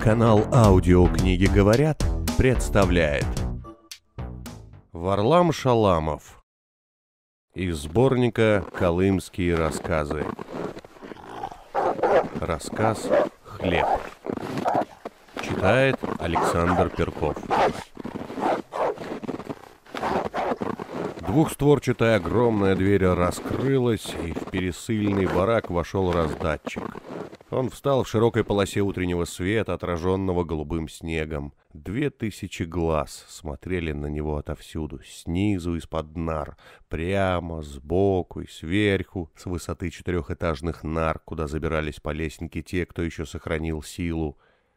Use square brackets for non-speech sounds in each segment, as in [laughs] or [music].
Канал «Аудиокниги говорят» представляет Варлам Шаламов Из сборника «Колымские рассказы» Рассказ «Хлеб» Читает Александр Перков. Двухстворчатая огромная дверь раскрылась, и в пересыльный барак вошел раздатчик. Он встал в широкой полосе утреннего света, отраженного голубым снегом. Две тысячи глаз смотрели на него отовсюду, снизу, из-под нар, прямо, сбоку и сверху, с высоты четырехэтажных нар, куда забирались по лесенке те, кто еще сохранил силу.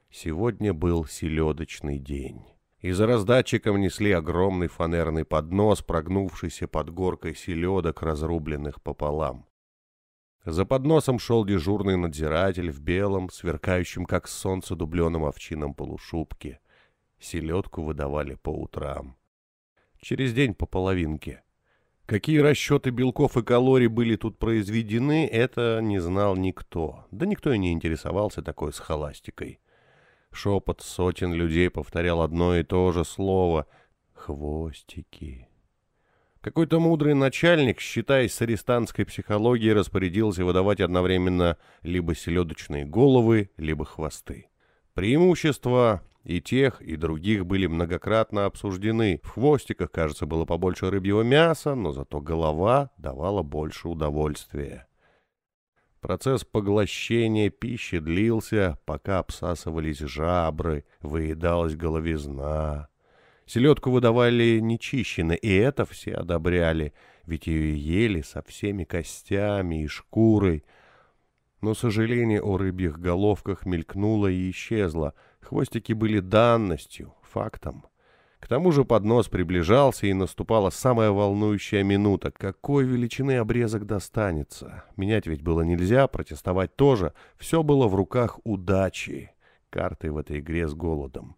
Сегодня был селедочный день и за раздатчиком несли огромный фанерный поднос, прогнувшийся под горкой селедок, разрубленных пополам. За подносом шел дежурный надзиратель в белом, сверкающем как солнце дубленом овчином полушубке. Селедку выдавали по утрам. Через день по половинке. Какие расчеты белков и калорий были тут произведены, это не знал никто. Да никто и не интересовался такой схоластикой. Шепот сотен людей повторял одно и то же слово — «хвостики». Какой-то мудрый начальник, считаясь с арестантской психологией, распорядился выдавать одновременно либо селедочные головы, либо хвосты. Преимущества и тех, и других были многократно обсуждены. В хвостиках, кажется, было побольше рыбьего мяса, но зато голова давала больше удовольствия. Процесс поглощения пищи длился, пока обсасывались жабры, выедалась головизна. Селедку выдавали нечищенно, и это все одобряли, ведь ее ели со всеми костями и шкурой. Но сожаление о рыбьих головках мелькнуло и исчезло. Хвостики были данностью, фактом. К тому же поднос приближался, и наступала самая волнующая минута. Какой величины обрезок достанется? Менять ведь было нельзя, протестовать тоже. Все было в руках удачи. Карты в этой игре с голодом.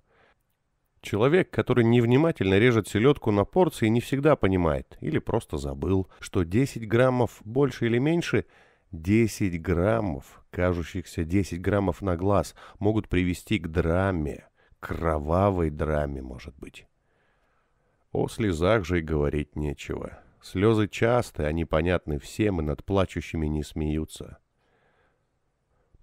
Человек, который невнимательно режет селедку на порции, не всегда понимает, или просто забыл, что 10 граммов больше или меньше, 10 граммов, кажущихся 10 граммов на глаз, могут привести к драме, кровавой драме, может быть. О слезах же и говорить нечего. Слезы частые, они понятны всем, и над плачущими не смеются.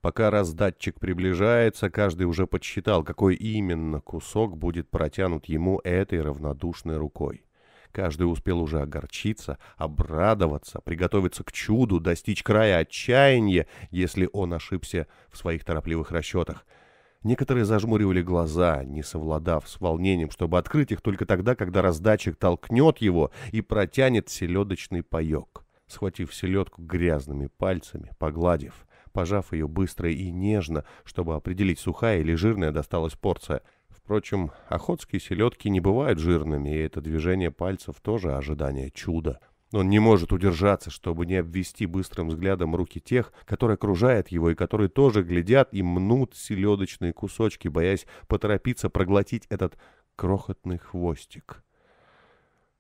Пока раздатчик приближается, каждый уже подсчитал, какой именно кусок будет протянут ему этой равнодушной рукой. Каждый успел уже огорчиться, обрадоваться, приготовиться к чуду, достичь края отчаяния, если он ошибся в своих торопливых расчетах — Некоторые зажмуривали глаза, не совладав с волнением, чтобы открыть их только тогда, когда раздатчик толкнет его и протянет селедочный паек. Схватив селедку грязными пальцами, погладив, пожав ее быстро и нежно, чтобы определить, сухая или жирная досталась порция. Впрочем, охотские селедки не бывают жирными, и это движение пальцев тоже ожидание чуда. Он не может удержаться, чтобы не обвести быстрым взглядом руки тех, которые окружают его и которые тоже глядят и мнут селедочные кусочки, боясь поторопиться проглотить этот крохотный хвостик.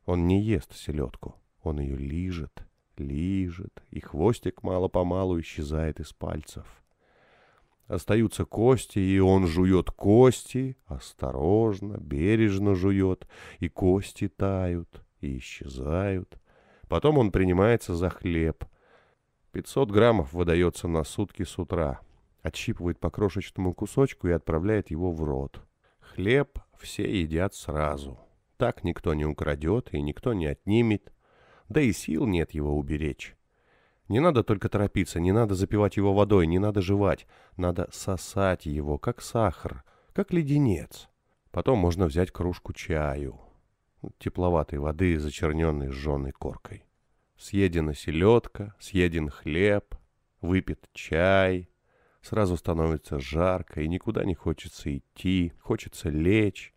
Он не ест селедку, он ее лижет, лижет, и хвостик мало-помалу исчезает из пальцев. Остаются кости, и он жует кости, осторожно, бережно жует, и кости тают, и исчезают. Потом он принимается за хлеб. 500 граммов выдается на сутки с утра. Отщипывает по крошечному кусочку и отправляет его в рот. Хлеб все едят сразу. Так никто не украдет и никто не отнимет. Да и сил нет его уберечь. Не надо только торопиться, не надо запивать его водой, не надо жевать. Надо сосать его, как сахар, как леденец. Потом можно взять кружку чаю тепловатой воды, зачерненной сжженной коркой. Съедена селедка, съеден хлеб, выпит чай. Сразу становится жарко, и никуда не хочется идти, хочется лечь,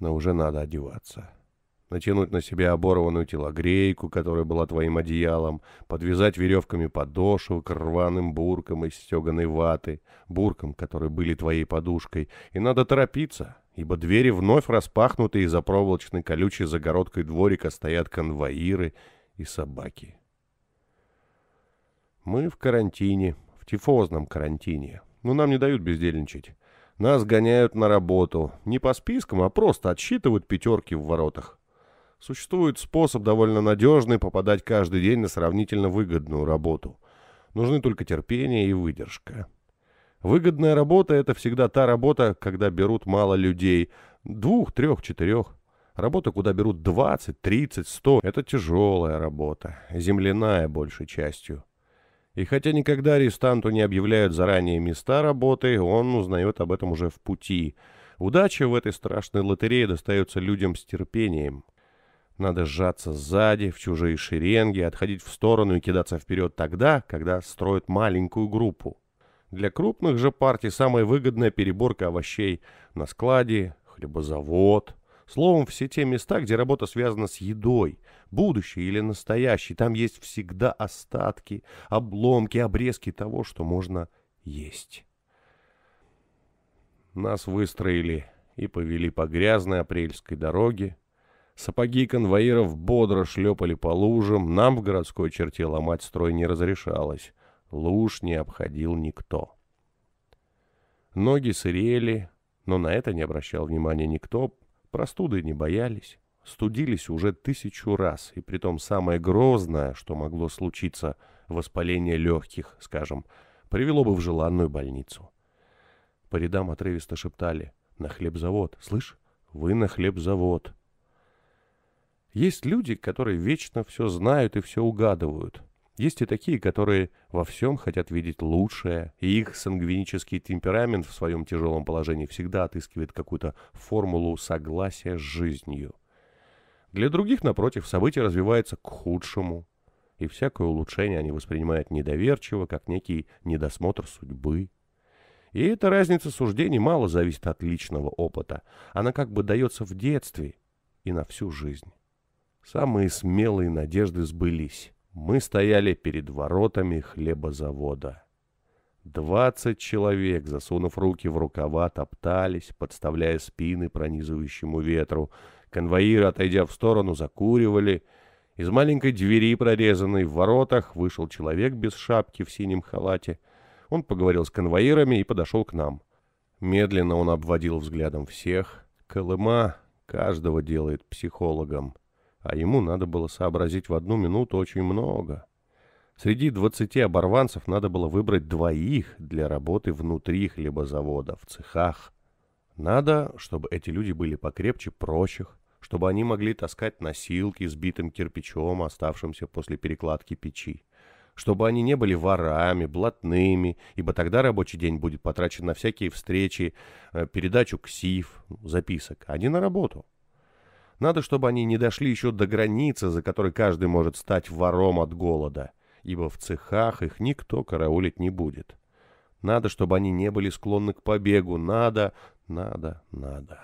но уже надо одеваться. Натянуть на себя оборванную телогрейку, которая была твоим одеялом, подвязать веревками подошву к рваным буркам из стеганой ваты, буркам, которые были твоей подушкой, и надо торопиться, ибо двери вновь распахнуты, и за проволочной колючей загородкой дворика стоят конвоиры и собаки. Мы в карантине, в тифозном карантине, но нам не дают бездельничать. Нас гоняют на работу. Не по спискам, а просто отсчитывают пятерки в воротах. Существует способ довольно надежный попадать каждый день на сравнительно выгодную работу. Нужны только терпение и выдержка. Выгодная работа – это всегда та работа, когда берут мало людей. Двух, трех, четырех. Работа, куда берут 20, 30, 100 – это тяжелая работа. Земляная большей частью. И хотя никогда арестанту не объявляют заранее места работы, он узнает об этом уже в пути. Удача в этой страшной лотерее достается людям с терпением. Надо сжаться сзади, в чужие шеренги, отходить в сторону и кидаться вперед тогда, когда строят маленькую группу. Для крупных же партий самая выгодная переборка овощей на складе, хлебозавод. Словом, все те места, где работа связана с едой, будущей или настоящей, там есть всегда остатки, обломки, обрезки того, что можно есть. Нас выстроили и повели по грязной апрельской дороге. Сапоги конвоиров бодро шлепали по лужам, нам в городской черте ломать строй не разрешалось. Луж не обходил никто. Ноги сырели, но на это не обращал внимания никто, простуды не боялись. Студились уже тысячу раз, и притом самое грозное, что могло случиться, воспаление легких, скажем, привело бы в желанную больницу. По рядам отрывисто шептали «На хлебзавод! Слышь, вы на хлебзавод!» Есть люди, которые вечно все знают и все угадывают. Есть и такие, которые во всем хотят видеть лучшее, и их сангвинический темперамент в своем тяжелом положении всегда отыскивает какую-то формулу согласия с жизнью. Для других, напротив, события развиваются к худшему, и всякое улучшение они воспринимают недоверчиво, как некий недосмотр судьбы. И эта разница суждений мало зависит от личного опыта. Она как бы дается в детстве и на всю жизнь. Самые смелые надежды сбылись. Мы стояли перед воротами хлебозавода. Двадцать человек, засунув руки в рукава, топтались, подставляя спины пронизывающему ветру. Конвоиры, отойдя в сторону, закуривали. Из маленькой двери, прорезанной в воротах, вышел человек без шапки в синем халате. Он поговорил с конвоирами и подошел к нам. Медленно он обводил взглядом всех. Колыма каждого делает психологом а ему надо было сообразить в одну минуту очень много. Среди двадцати оборванцев надо было выбрать двоих для работы внутри хлебозавода, в цехах. Надо, чтобы эти люди были покрепче прочих, чтобы они могли таскать носилки с битым кирпичом, оставшимся после перекладки печи. Чтобы они не были ворами, блатными, ибо тогда рабочий день будет потрачен на всякие встречи, э, передачу КСИФ, записок, а не на работу. Надо, чтобы они не дошли еще до границы, за которой каждый может стать вором от голода, ибо в цехах их никто караулить не будет. Надо, чтобы они не были склонны к побегу. Надо, надо, надо.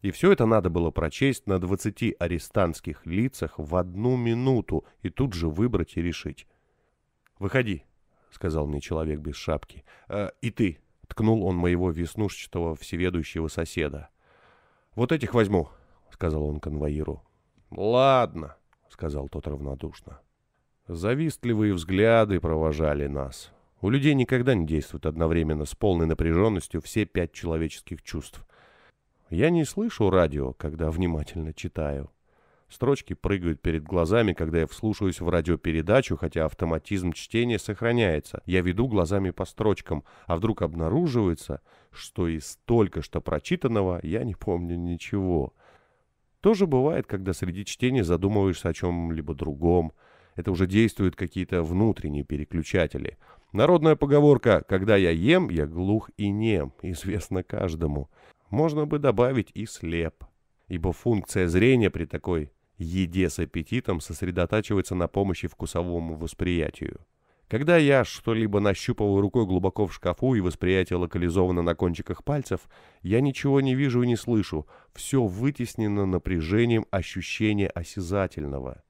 И все это надо было прочесть на двадцати арестантских лицах в одну минуту и тут же выбрать и решить. «Выходи», — сказал мне человек без шапки. «Э, «И ты», — ткнул он моего веснушчатого всеведущего соседа. «Вот этих возьму, сказал он конвоиру. «Ладно», — сказал тот равнодушно. Завистливые взгляды провожали нас. У людей никогда не действуют одновременно с полной напряженностью все пять человеческих чувств. Я не слышу радио, когда внимательно читаю. Строчки прыгают перед глазами, когда я вслушаюсь в радиопередачу, хотя автоматизм чтения сохраняется. Я веду глазами по строчкам, а вдруг обнаруживается, что из только что прочитанного я не помню ничего. Тоже бывает, когда среди чтения задумываешься о чем-либо другом. Это уже действуют какие-то внутренние переключатели. Народная поговорка «когда я ем, я глух и нем» [laughs] известна каждому. Можно бы добавить и слеп. Ибо функция зрения при такой еде с аппетитом сосредотачивается на помощи вкусовому восприятию. Когда я что-либо нащупываю рукой глубоко в шкафу и восприятие локализовано на кончиках пальцев, я ничего не вижу и не слышу. Все вытеснено напряжением ощущения осязательного.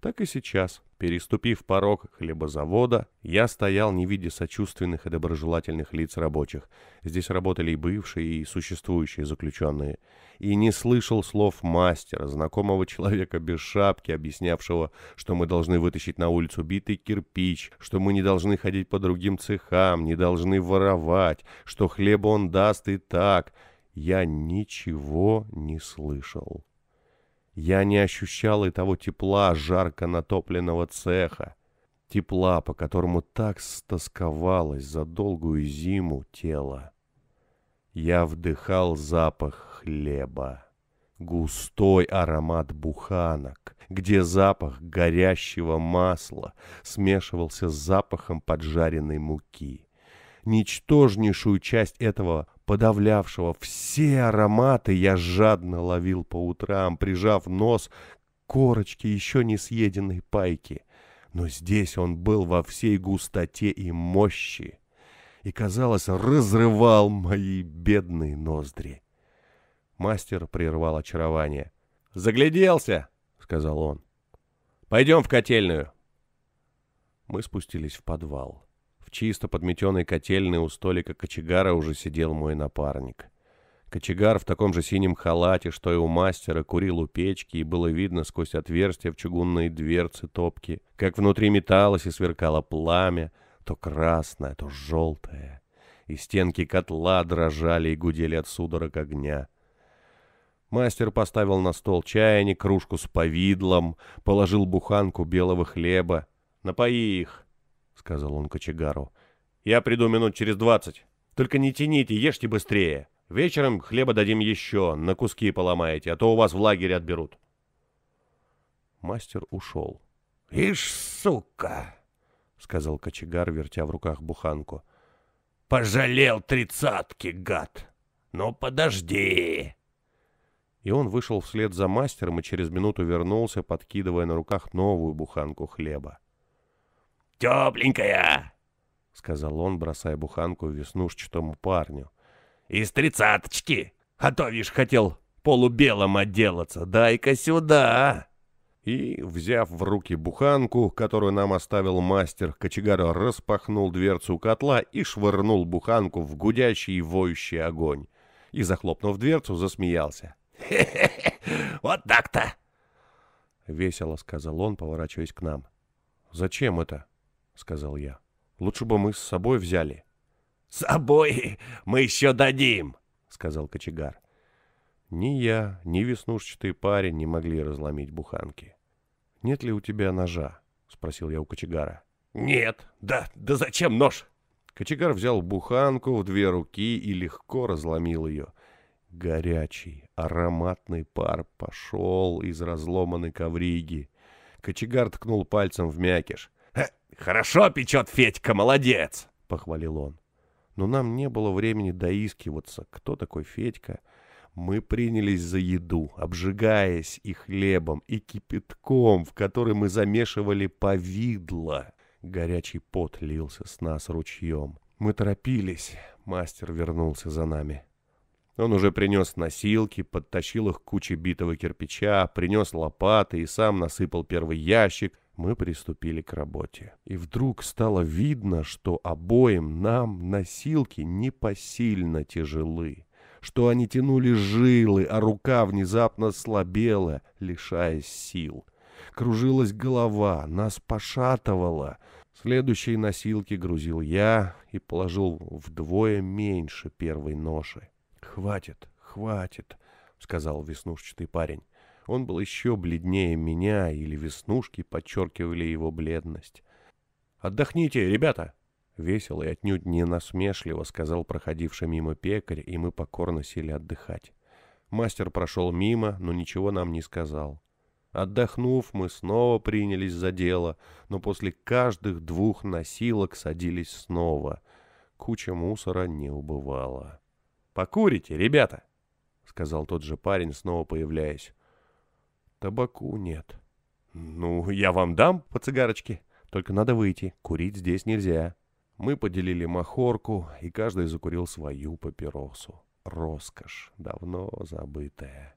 Так и сейчас. Переступив порог хлебозавода, я стоял, не видя сочувственных и доброжелательных лиц рабочих. Здесь работали и бывшие, и существующие заключенные. И не слышал слов мастера, знакомого человека без шапки, объяснявшего, что мы должны вытащить на улицу битый кирпич, что мы не должны ходить по другим цехам, не должны воровать, что хлеба он даст и так. Я ничего не слышал. Я не ощущал и того тепла жарко натопленного цеха, тепла, по которому так стосковалось за долгую зиму тело. Я вдыхал запах хлеба, густой аромат буханок, где запах горящего масла смешивался с запахом поджаренной муки. Ничтожнейшую часть этого подавлявшего все ароматы, я жадно ловил по утрам, прижав нос к корочке еще не съеденной пайки. Но здесь он был во всей густоте и мощи, и, казалось, разрывал мои бедные ноздри. Мастер прервал очарование. «Загляделся!» — сказал он. «Пойдем в котельную!» Мы спустились в подвал. В чисто подметенной котельной у столика кочегара уже сидел мой напарник. Кочегар в таком же синем халате, что и у мастера, курил у печки, и было видно сквозь отверстия в чугунные дверцы топки, как внутри металлось и сверкало пламя, то красное, то желтое. И стенки котла дрожали и гудели от судорог огня. Мастер поставил на стол чайник, кружку с повидлом, положил буханку белого хлеба. «Напои их!» — сказал он кочегару. «Я приду минут через двадцать. Только не тяните, ешьте быстрее. Вечером хлеба дадим еще, на куски поломаете, а то у вас в лагере отберут». Мастер ушел. «Ишь, сука!» — сказал кочегар, вертя в руках буханку. «Пожалел тридцатки, гад! Ну, подожди!» И он вышел вслед за мастером и через минуту вернулся, подкидывая на руках новую буханку хлеба. «Тепленькая!» — сказал он, бросая буханку веснушчатому парню. «Из тридцаточки! А то, вишь, хотел полубелым отделаться. Дай-ка сюда!» И, взяв в руки буханку, которую нам оставил мастер, кочегар распахнул дверцу котла и швырнул буханку в гудящий и воющий огонь. И, захлопнув дверцу, засмеялся. «Хе-хе-хе! Вот так-то!» — весело сказал он, поворачиваясь к нам. «Зачем это?» — сказал я. «Лучше бы мы с собой взяли». «С собой мы еще дадим», — сказал кочегар. Ни я, ни веснушчатый парень не могли разломить буханки. «Нет ли у тебя ножа?» — спросил я у кочегара. «Нет, да, да зачем нож?» Кочегар взял буханку в две руки и легко разломил ее. Горячий, ароматный пар пошел из разломанной ковриги. Кочегар ткнул пальцем в мякиш. «Хорошо печет Федька, молодец!» — похвалил он. Но нам не было времени доискиваться, кто такой Федька. Мы принялись за еду, обжигаясь и хлебом, и кипятком, в который мы замешивали повидло. Горячий пот лился с нас ручьем. Мы торопились. Мастер вернулся за нами. Он уже принес носилки, подтащил их к куче битого кирпича, принес лопаты и сам насыпал первый ящик — мы приступили к работе. И вдруг стало видно, что обоим нам носилки непосильно тяжелы, что они тянули жилы, а рука внезапно слабела, лишаясь сил. Кружилась голова, нас пошатывало. Следующие носилки грузил я и положил вдвое меньше первой ноши. «Хватит, хватит», — сказал веснушчатый парень. Он был еще бледнее меня, или веснушки подчеркивали его бледность. «Отдохните, ребята!» Весело и отнюдь не насмешливо сказал проходивший мимо пекарь, и мы покорно сели отдыхать. Мастер прошел мимо, но ничего нам не сказал. Отдохнув, мы снова принялись за дело, но после каждых двух носилок садились снова. Куча мусора не убывала. «Покурите, ребята!» — сказал тот же парень, снова появляясь. Табаку нет. Ну, я вам дам по цигарочке. Только надо выйти. Курить здесь нельзя. Мы поделили махорку, и каждый закурил свою папиросу. Роскошь, давно забытая.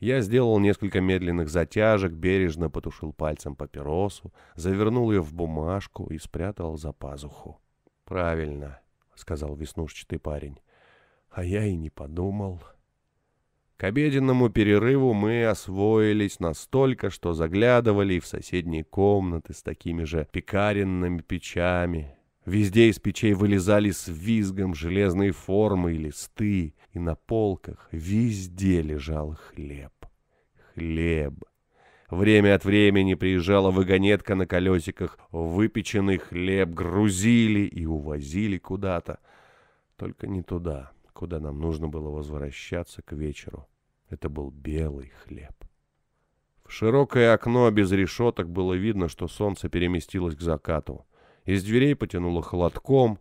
Я сделал несколько медленных затяжек, бережно потушил пальцем папиросу, завернул ее в бумажку и спрятал за пазуху. «Правильно», — сказал веснушчатый парень. «А я и не подумал». К обеденному перерыву мы освоились настолько, что заглядывали в соседние комнаты с такими же пекаренными печами. Везде из печей вылезали с визгом железные формы и листы, и на полках везде лежал хлеб. Хлеб. Время от времени приезжала вагонетка на колесиках, выпеченный хлеб грузили и увозили куда-то. Только не туда, куда нам нужно было возвращаться к вечеру. Это был белый хлеб. В широкое окно без решеток было видно, что солнце переместилось к закату. Из дверей потянуло холодком.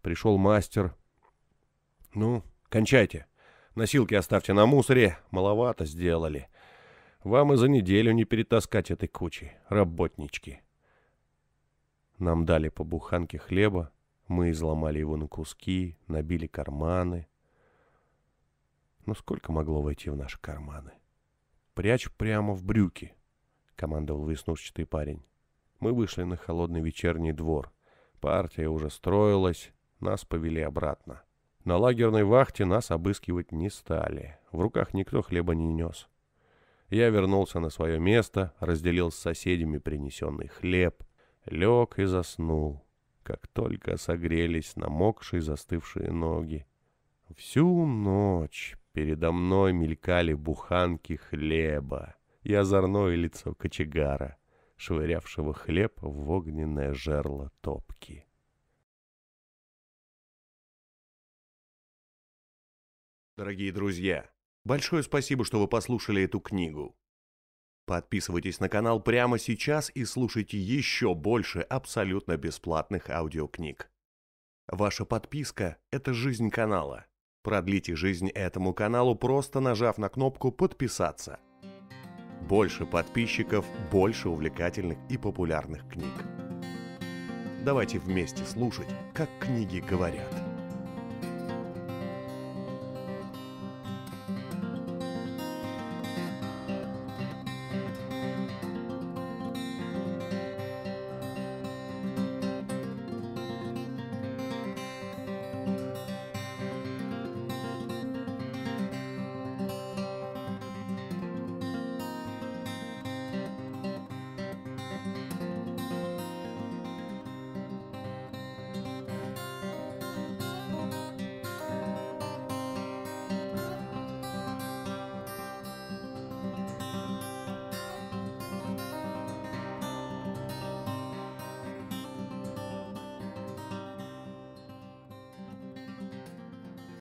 Пришел мастер. «Ну, кончайте. Носилки оставьте на мусоре. Маловато сделали. Вам и за неделю не перетаскать этой кучи, работнички». Нам дали по буханке хлеба. Мы изломали его на куски, набили карманы. Но сколько могло войти в наши карманы? «Прячь прямо в брюки», — командовал веснушчатый парень. Мы вышли на холодный вечерний двор. Партия уже строилась, нас повели обратно. На лагерной вахте нас обыскивать не стали. В руках никто хлеба не нес. Я вернулся на свое место, разделил с соседями принесенный хлеб, лег и заснул, как только согрелись намокшие застывшие ноги. Всю ночь Передо мной мелькали буханки хлеба и озорное лицо кочегара, швырявшего хлеб в огненное жерло топки. Дорогие друзья, большое спасибо, что вы послушали эту книгу. Подписывайтесь на канал прямо сейчас и слушайте еще больше абсолютно бесплатных аудиокниг. Ваша подписка – это жизнь канала. Продлите жизнь этому каналу, просто нажав на кнопку «Подписаться». Больше подписчиков, больше увлекательных и популярных книг. Давайте вместе слушать, как книги говорят.